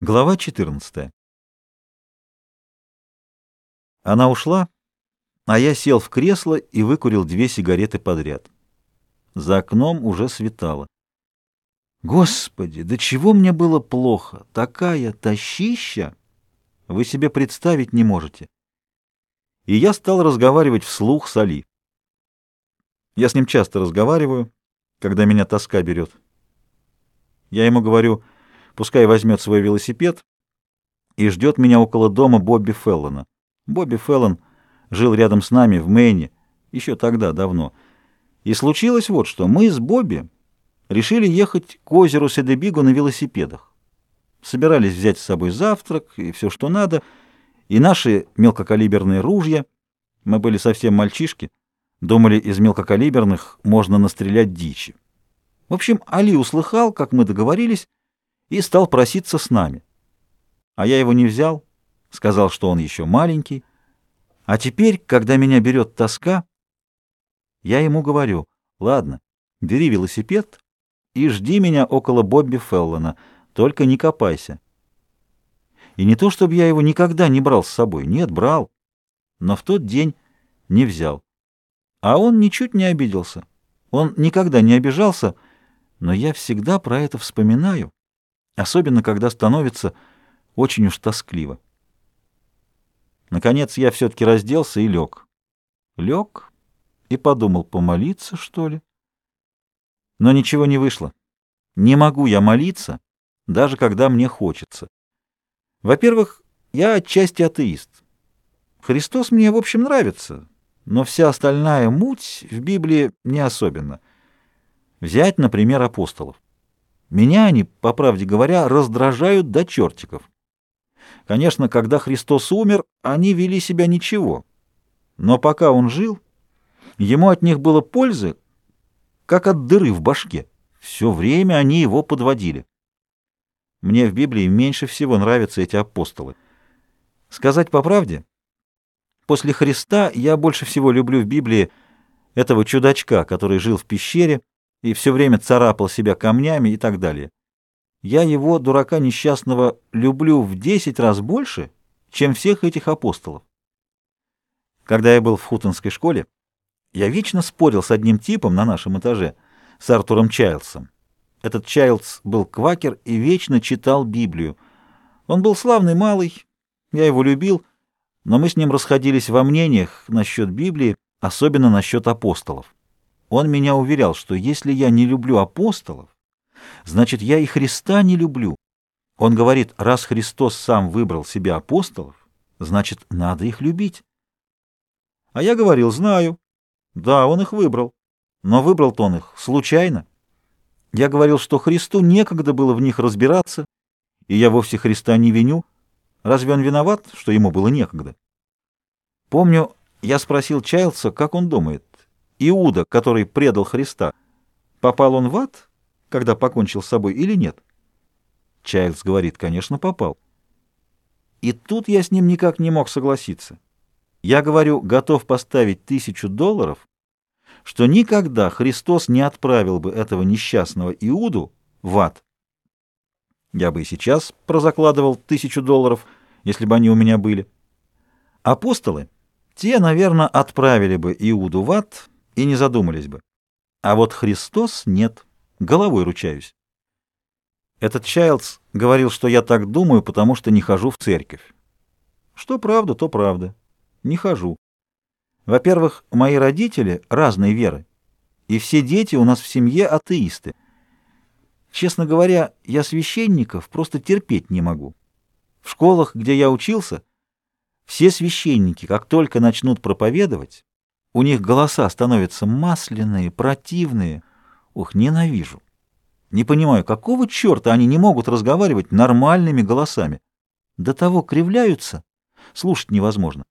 Глава 14. Она ушла, а я сел в кресло и выкурил две сигареты подряд. За окном уже светало. Господи, до чего мне было плохо! Такая тащища! Вы себе представить не можете. И я стал разговаривать вслух с Али. Я с ним часто разговариваю, когда меня тоска берет. Я ему говорю... Пускай возьмет свой велосипед и ждет меня около дома Бобби Феллона. Бобби Феллон жил рядом с нами в Мэйне еще тогда, давно. И случилось вот что. Мы с Бобби решили ехать к озеру Седебиго на велосипедах. Собирались взять с собой завтрак и все, что надо, и наши мелкокалиберные ружья. Мы были совсем мальчишки. Думали, из мелкокалиберных можно настрелять дичи. В общем, Али услыхал, как мы договорились, и стал проситься с нами. А я его не взял, сказал, что он еще маленький. А теперь, когда меня берет тоска, я ему говорю, ладно, бери велосипед и жди меня около Бобби Феллона, только не копайся. И не то, чтобы я его никогда не брал с собой, нет, брал, но в тот день не взял. А он ничуть не обиделся. Он никогда не обижался, но я всегда про это вспоминаю особенно когда становится очень уж тоскливо. Наконец я все-таки разделся и лег. Лег и подумал, помолиться, что ли? Но ничего не вышло. Не могу я молиться, даже когда мне хочется. Во-первых, я отчасти атеист. Христос мне, в общем, нравится, но вся остальная муть в Библии не особенно. Взять, например, апостолов. Меня они, по правде говоря, раздражают до чертиков. Конечно, когда Христос умер, они вели себя ничего. Но пока он жил, ему от них было пользы, как от дыры в башке. Все время они его подводили. Мне в Библии меньше всего нравятся эти апостолы. Сказать по правде, после Христа я больше всего люблю в Библии этого чудачка, который жил в пещере, и все время царапал себя камнями и так далее. Я его, дурака несчастного, люблю в десять раз больше, чем всех этих апостолов. Когда я был в Хутонской школе, я вечно спорил с одним типом на нашем этаже, с Артуром Чайлдсом. Этот Чайлдс был квакер и вечно читал Библию. Он был славный малый, я его любил, но мы с ним расходились во мнениях насчет Библии, особенно насчет апостолов. Он меня уверял, что если я не люблю апостолов, значит, я и Христа не люблю. Он говорит, раз Христос сам выбрал себе апостолов, значит, надо их любить. А я говорил, знаю. Да, он их выбрал. Но выбрал-то он их случайно. Я говорил, что Христу некогда было в них разбираться, и я вовсе Христа не виню. Разве он виноват, что ему было некогда? Помню, я спросил Чайлдса, как он думает, Иуда, который предал Христа, попал он в ад, когда покончил с собой, или нет? Чайлдс говорит, конечно, попал. И тут я с ним никак не мог согласиться. Я говорю, готов поставить тысячу долларов, что никогда Христос не отправил бы этого несчастного Иуду в ад. Я бы и сейчас прозакладывал тысячу долларов, если бы они у меня были. Апостолы, те, наверное, отправили бы Иуду в ад, и не задумались бы. А вот Христос нет, головой ручаюсь. Этот Чайлдс говорил, что я так думаю, потому что не хожу в церковь. Что правда, то правда. Не хожу. Во-первых, мои родители разной веры, и все дети у нас в семье атеисты. Честно говоря, я священников просто терпеть не могу. В школах, где я учился, все священники, как только начнут проповедовать, у них голоса становятся масляные, противные. Ух, ненавижу. Не понимаю, какого черта они не могут разговаривать нормальными голосами? До того кривляются, слушать невозможно.